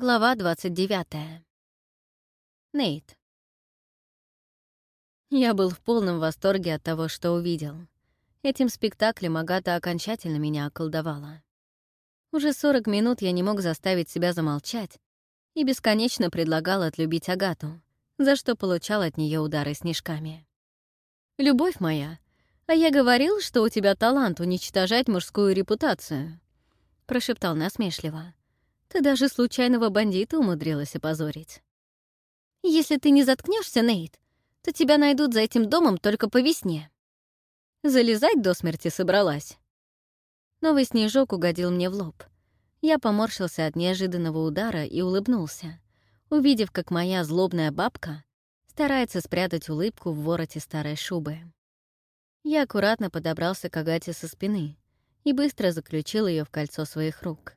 Глава 29. Нейт. Я был в полном восторге от того, что увидел. Этим спектаклем Агата окончательно меня околдовала. Уже 40 минут я не мог заставить себя замолчать и бесконечно предлагал отлюбить Агату, за что получал от нее удары снежками. «Любовь моя, а я говорил, что у тебя талант уничтожать мужскую репутацию», — прошептал насмешливо. Ты даже случайного бандита умудрилась опозорить. Если ты не заткнешься, Нейт, то тебя найдут за этим домом только по весне. Залезать до смерти собралась. Новый снежок угодил мне в лоб. Я поморщился от неожиданного удара и улыбнулся, увидев, как моя злобная бабка старается спрятать улыбку в вороте старой шубы. Я аккуратно подобрался к Агате со спины и быстро заключил ее в кольцо своих рук.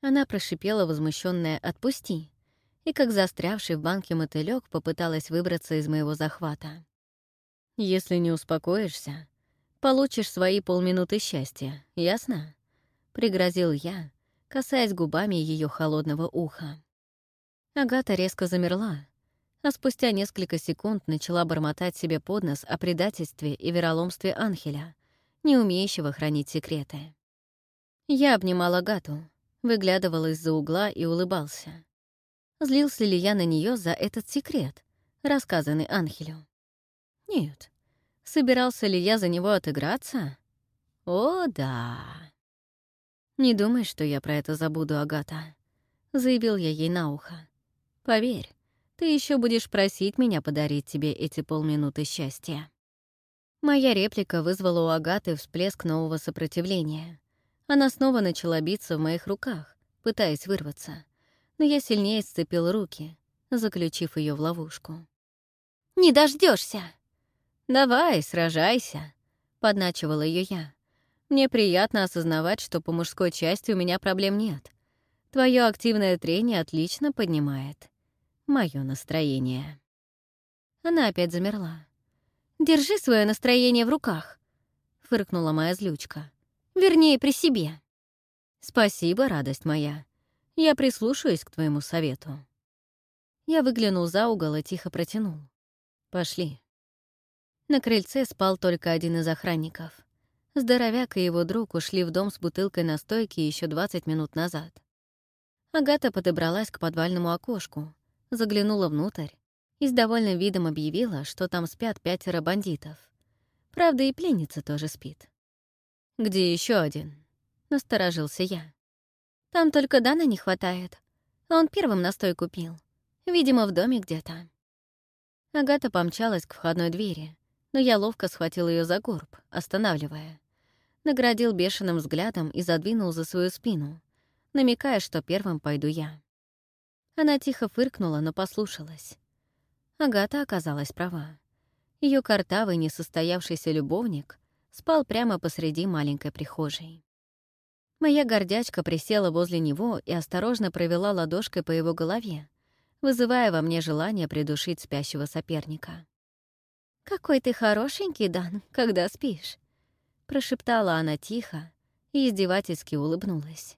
Она прошипела, возмущённая: «Отпусти!» и как застрявший в банке мотылек попыталась выбраться из моего захвата. «Если не успокоишься, получишь свои полминуты счастья, ясно?» — пригрозил я, касаясь губами её холодного уха. Агата резко замерла, а спустя несколько секунд начала бормотать себе под нос о предательстве и вероломстве Анхеля, не умеющего хранить секреты. Я обнимала Агату, выглядывал из-за угла и улыбался. Злился ли я на нее за этот секрет, рассказанный Анхелю? Нет. Собирался ли я за него отыграться? О, да. «Не думай, что я про это забуду, Агата», — заявил я ей на ухо. «Поверь, ты еще будешь просить меня подарить тебе эти полминуты счастья». Моя реплика вызвала у Агаты всплеск нового сопротивления. Она снова начала биться в моих руках, пытаясь вырваться, но я сильнее сцепил руки, заключив ее в ловушку. «Не дождешься! «Давай, сражайся!» — подначивала ее я. «Мне приятно осознавать, что по мужской части у меня проблем нет. Твое активное трение отлично поднимает мое настроение». Она опять замерла. «Держи свое настроение в руках», — фыркнула моя злючка. Вернее, при себе. Спасибо, радость моя. Я прислушаюсь к твоему совету. Я выглянул за угол и тихо протянул. Пошли. На крыльце спал только один из охранников. Здоровяк и его друг ушли в дом с бутылкой настойки еще 20 минут назад. Агата подобралась к подвальному окошку, заглянула внутрь и с довольным видом объявила, что там спят пятеро бандитов. Правда, и пленница тоже спит. «Где еще один?» — насторожился я. «Там только Дана не хватает. Он первым настой купил. Видимо, в доме где-то». Агата помчалась к входной двери, но я ловко схватил ее за горб, останавливая. Наградил бешеным взглядом и задвинул за свою спину, намекая, что первым пойду я. Она тихо фыркнула, но послушалась. Агата оказалась права. Ее картавый несостоявшийся любовник спал прямо посреди маленькой прихожей. Моя гордячка присела возле него и осторожно провела ладошкой по его голове, вызывая во мне желание придушить спящего соперника. «Какой ты хорошенький, Дан, когда спишь!» Прошептала она тихо и издевательски улыбнулась.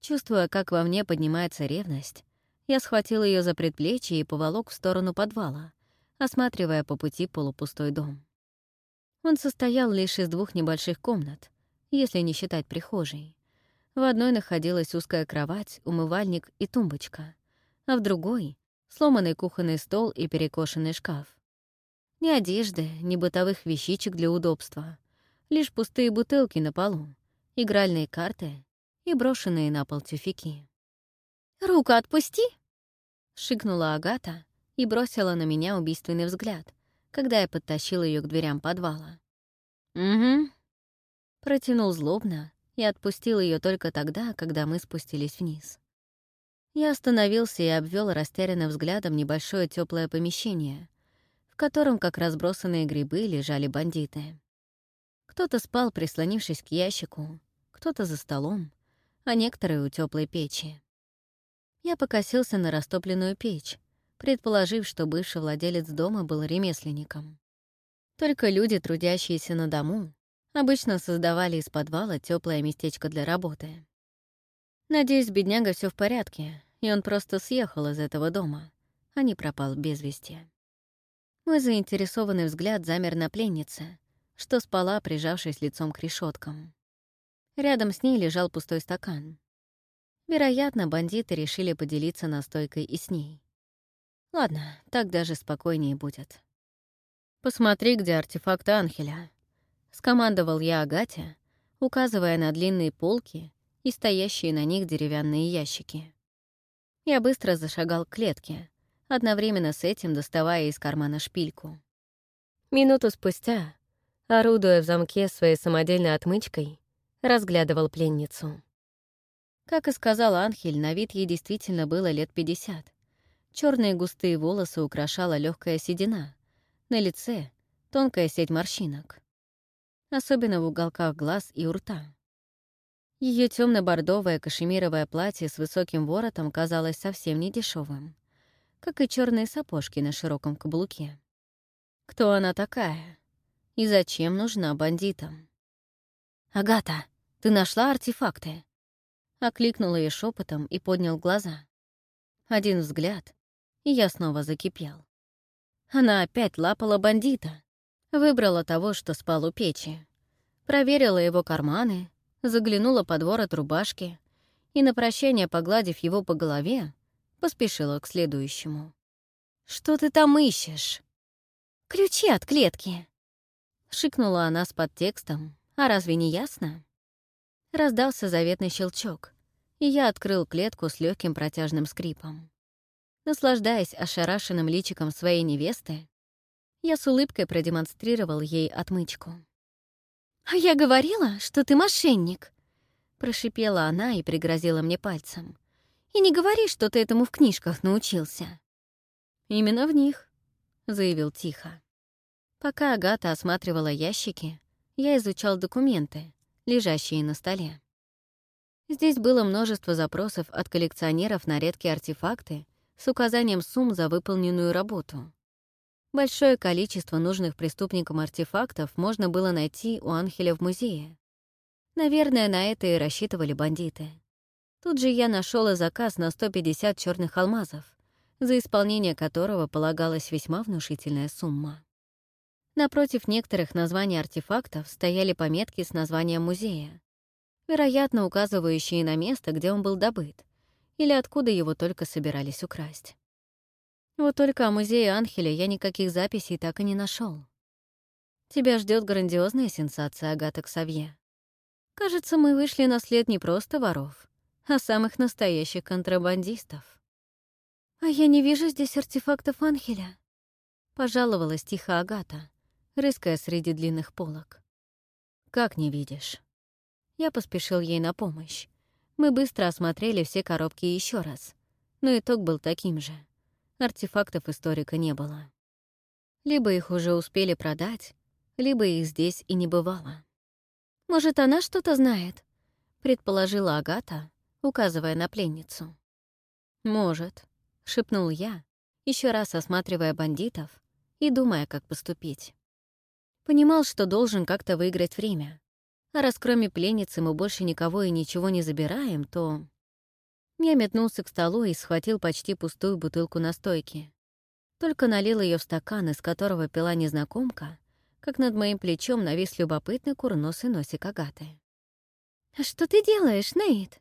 Чувствуя, как во мне поднимается ревность, я схватил ее за предплечье и поволок в сторону подвала, осматривая по пути полупустой дом. Он состоял лишь из двух небольших комнат, если не считать прихожей. В одной находилась узкая кровать, умывальник и тумбочка, а в другой — сломанный кухонный стол и перекошенный шкаф. Ни одежды, ни бытовых вещичек для удобства, лишь пустые бутылки на полу, игральные карты и брошенные на пол тюфяки. «Руку отпусти!» — шикнула Агата и бросила на меня убийственный взгляд — когда я подтащил ее к дверям подвала. «Угу». Протянул злобно и отпустил ее только тогда, когда мы спустились вниз. Я остановился и обвел растерянным взглядом небольшое теплое помещение, в котором, как разбросанные грибы, лежали бандиты. Кто-то спал, прислонившись к ящику, кто-то за столом, а некоторые у теплой печи. Я покосился на растопленную печь, предположив, что бывший владелец дома был ремесленником. Только люди, трудящиеся на дому, обычно создавали из подвала теплое местечко для работы. Надеюсь, бедняга все в порядке, и он просто съехал из этого дома, а не пропал без вести. Мой заинтересованный взгляд замер на пленнице, что спала, прижавшись лицом к решеткам. Рядом с ней лежал пустой стакан. Вероятно, бандиты решили поделиться настойкой и с ней. Ладно, так даже спокойнее будет. «Посмотри, где артефакт Анхеля», — скомандовал я Агате, указывая на длинные полки и стоящие на них деревянные ящики. Я быстро зашагал к клетке, одновременно с этим доставая из кармана шпильку. Минуту спустя, орудуя в замке своей самодельной отмычкой, разглядывал пленницу. Как и сказал Анхель, на вид ей действительно было лет 50. Черные густые волосы украшала легкая седина. На лице — тонкая сеть морщинок. Особенно в уголках глаз и у рта. Ее темно бордовое кашемировое платье с высоким воротом казалось совсем не дешевым, как и черные сапожки на широком каблуке. Кто она такая? И зачем нужна бандитам? «Агата, ты нашла артефакты?» Окликнул ее шепотом и поднял глаза. Один взгляд, и я снова закипел. Она опять лапала бандита, выбрала того, что спал у печи, проверила его карманы, заглянула под ворот рубашки и, на прощание погладив его по голове, поспешила к следующему. «Что ты там ищешь?» «Ключи от клетки!» Шикнула она с подтекстом. «А разве не ясно?» Раздался заветный щелчок, и я открыл клетку с легким протяжным скрипом. Наслаждаясь ошарашенным личиком своей невесты, я с улыбкой продемонстрировал ей отмычку. «А я говорила, что ты мошенник!» Прошипела она и пригрозила мне пальцем. «И не говори, что ты этому в книжках научился!» «Именно в них», — заявил тихо. Пока Агата осматривала ящики, я изучал документы, лежащие на столе. Здесь было множество запросов от коллекционеров на редкие артефакты с указанием сумм за выполненную работу. Большое количество нужных преступникам артефактов можно было найти у Анхеля в музее. Наверное, на это и рассчитывали бандиты. Тут же я нашел и заказ на 150 черных алмазов, за исполнение которого полагалась весьма внушительная сумма. Напротив некоторых названий артефактов стояли пометки с названием музея, вероятно, указывающие на место, где он был добыт, или откуда его только собирались украсть. Вот только о музее Анхеля я никаких записей так и не нашел. Тебя ждет грандиозная сенсация, Агата Ксавье. Кажется, мы вышли на след не просто воров, а самых настоящих контрабандистов. «А я не вижу здесь артефактов Анхеля», — пожаловалась тихо Агата, рыская среди длинных полок. «Как не видишь?» Я поспешил ей на помощь, мы быстро осмотрели все коробки еще раз, но итог был таким же. Артефактов историка не было. Либо их уже успели продать, либо их здесь и не бывало. «Может, она что-то знает?» — предположила Агата, указывая на пленницу. «Может», — шепнул я, еще раз осматривая бандитов и думая, как поступить. Понимал, что должен как-то выиграть время, а раз кроме пленницы мы больше никого и ничего не забираем, то... Я метнулся к столу и схватил почти пустую бутылку настойки. Только налил ее в стакан, из которого пила незнакомка, как над моим плечом навис любопытный курносый носик Агаты. «А «Что ты делаешь, Нейт?»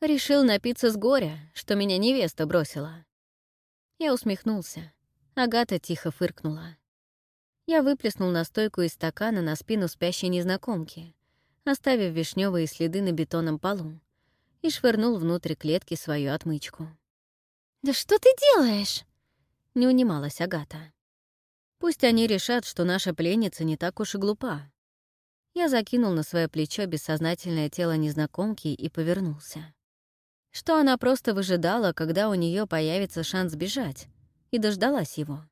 «Решил напиться с горя, что меня невеста бросила». Я усмехнулся. Агата тихо фыркнула. Я выплеснул настойку из стакана на спину спящей незнакомки, оставив вишневые следы на бетонном полу, и швырнул внутрь клетки свою отмычку. «Да что ты делаешь?» — не унималась Агата. «Пусть они решат, что наша пленница не так уж и глупа». Я закинул на свое плечо бессознательное тело незнакомки и повернулся. Что она просто выжидала, когда у нее появится шанс бежать, и дождалась его.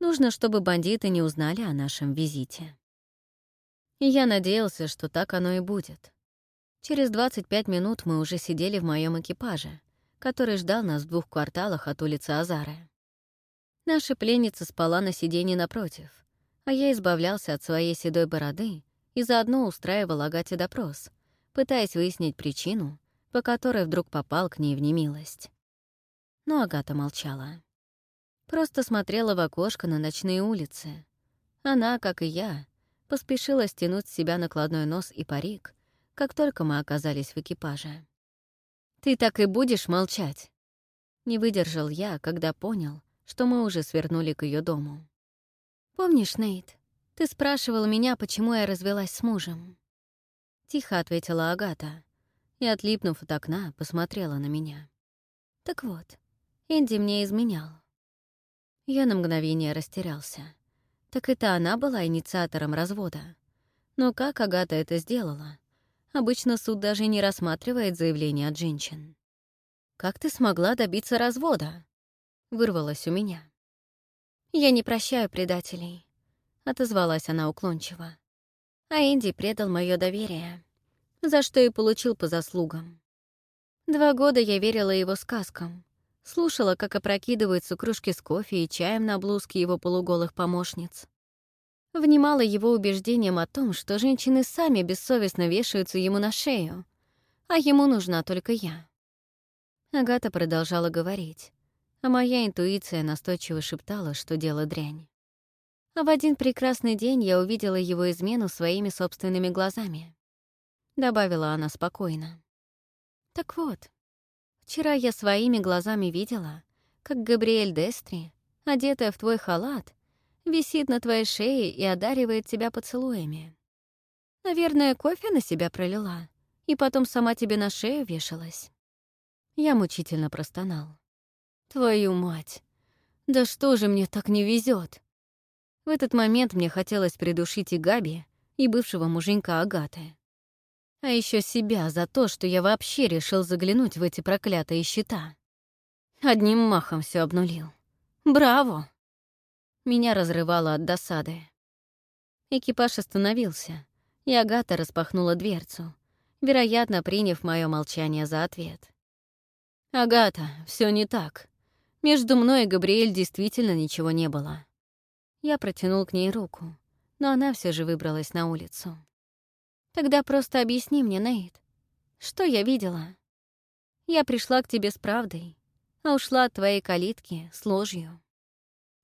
Нужно, чтобы бандиты не узнали о нашем визите. И я надеялся, что так оно и будет. Через 25 минут мы уже сидели в моем экипаже, который ждал нас в двух кварталах от улицы Азары. Наша пленница спала на сиденье напротив, а я избавлялся от своей седой бороды и заодно устраивал Агате допрос, пытаясь выяснить причину, по которой вдруг попал к ней в немилость. Но Агата молчала. Просто смотрела в окошко на ночные улицы. Она, как и я, поспешила стянуть с себя накладной нос и парик, как только мы оказались в экипаже. «Ты так и будешь молчать?» Не выдержал я, когда понял, что мы уже свернули к ее дому. «Помнишь, Нейт, ты спрашивал меня, почему я развелась с мужем?» Тихо ответила Агата и, отлипнув от окна, посмотрела на меня. «Так вот, Энди мне изменял. Я на мгновение растерялся. Так это она была инициатором развода. Но как Агата это сделала? Обычно суд даже не рассматривает заявление от женщин. «Как ты смогла добиться развода?» — Вырвалась у меня. «Я не прощаю предателей», — отозвалась она уклончиво. «А Энди предал мое доверие, за что и получил по заслугам. Два года я верила его сказкам, слушала, как опрокидываются кружки с кофе и чаем на блузке его полуголых помощниц. Внимала его убеждением о том, что женщины сами бессовестно вешаются ему на шею, а ему нужна только я. Агата продолжала говорить, а моя интуиция настойчиво шептала, что дело дрянь. А в один прекрасный день я увидела его измену своими собственными глазами. Добавила она спокойно. Так вот, Вчера я своими глазами видела, как Габриэль Дестри, одетая в твой халат, висит на твоей шее и одаривает тебя поцелуями. Наверное, кофе на себя пролила, и потом сама тебе на шею вешалась. Я мучительно простонал. Твою мать! Да что же мне так не везет? В этот момент мне хотелось придушить и Габи, и бывшего муженька Агаты а еще себя за то, что я вообще решил заглянуть в эти проклятые счета. Одним махом все обнулил. Браво! Меня разрывало от досады. Экипаж остановился, и Агата распахнула дверцу, вероятно, приняв мое молчание за ответ. «Агата, все не так. Между мной и Габриэль действительно ничего не было». Я протянул к ней руку, но она все же выбралась на улицу. Тогда просто объясни мне, Нейт, что я видела? Я пришла к тебе с правдой, а ушла от твоей калитки с ложью.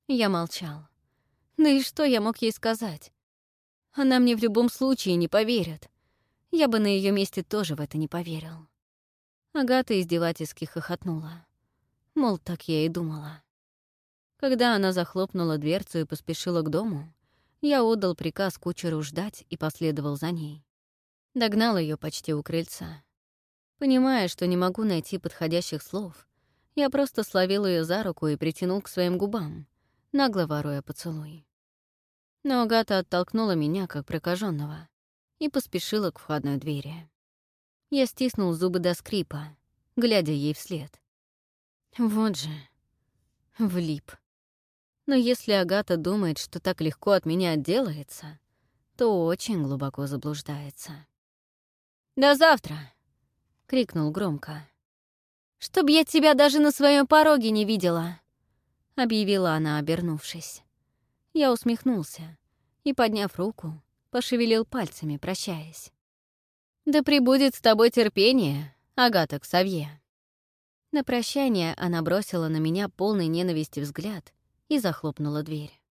Я молчал. Да и что я мог ей сказать? Она мне в любом случае не поверит. Я бы на ее месте тоже в это не поверил. Агата издевательски хохотнула. Мол, так я и думала. Когда она захлопнула дверцу и поспешила к дому, я отдал приказ кучеру ждать и последовал за ней. Догнал ее почти у крыльца. Понимая, что не могу найти подходящих слов, я просто словил ее за руку и притянул к своим губам, нагло воруя поцелуй. Но Агата оттолкнула меня, как прокаженного, и поспешила к входной двери. Я стиснул зубы до скрипа, глядя ей вслед. Вот же, влип. Но если Агата думает, что так легко от меня отделается, то очень глубоко заблуждается. «До завтра!» — крикнул громко. «Чтоб я тебя даже на своем пороге не видела!» — объявила она, обернувшись. Я усмехнулся и, подняв руку, пошевелил пальцами, прощаясь. «Да прибудет с тобой терпение, Агата Ксавье!» На прощание она бросила на меня полный ненависти взгляд и захлопнула дверь.